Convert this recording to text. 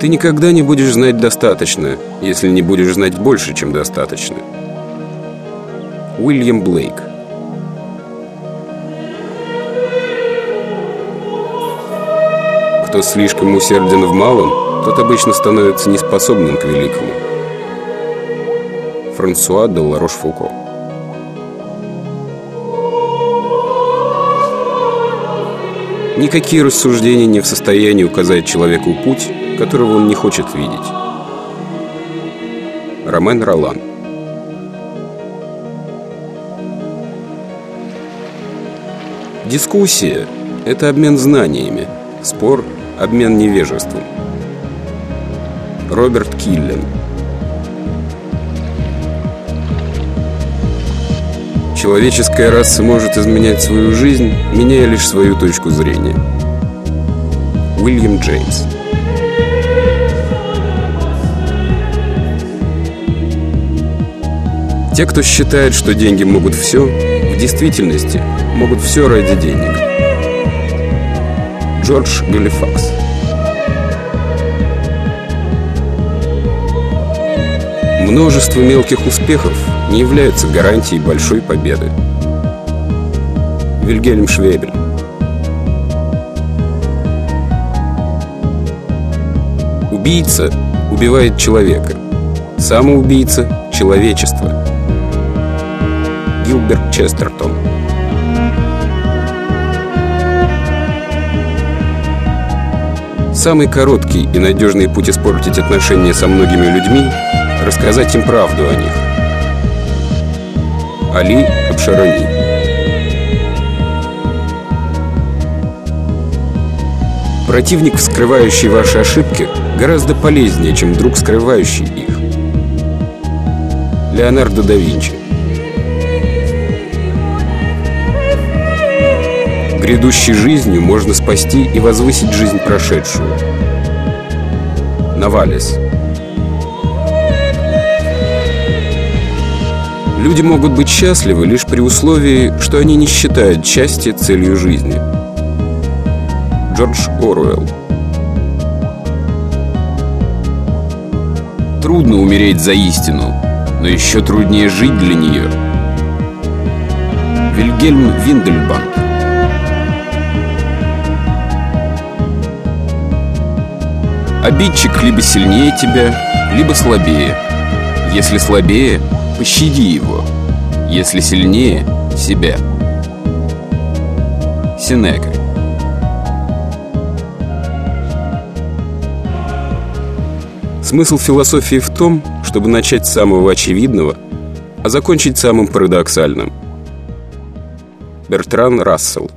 Ты никогда не будешь знать достаточно, если не будешь знать больше, чем достаточно. Уильям Блейк Кто слишком усерден в малом, тот обычно становится неспособным к великому. Франсуа де Ларош-Фуко Никакие рассуждения не в состоянии указать человеку путь, которого он не хочет видеть. Ромен Ролан Дискуссия – это обмен знаниями, спор – обмен невежеством. Роберт Киллен Человеческая раса может изменять свою жизнь, меняя лишь свою точку зрения. Уильям Джеймс Те, кто считает, что деньги могут все, в действительности могут все ради денег. Джордж Галифакс Множество мелких успехов не являются гарантией большой победы. Вильгельм Швебель Убийца убивает человека. Самоубийца – человечество. Гилберт Честертон Самый короткий и надежный путь испортить отношения со многими людьми – рассказать им правду о них. Али Абшарани Противник, скрывающий ваши ошибки, гораздо полезнее, чем друг, скрывающий их. Леонардо да Винчи Грядущей жизнью можно спасти и возвысить жизнь прошедшую. Навалис Люди могут быть счастливы лишь при условии, что они не считают счастье целью жизни. Джордж Оруэлл Трудно умереть за истину, но еще труднее жить для нее. Вильгельм Виндельбанд Обидчик либо сильнее тебя, либо слабее. Если слабее, пощади его. Если сильнее, себя. Синека Смысл философии в том, чтобы начать с самого очевидного, а закончить самым парадоксальным. Бертран Рассел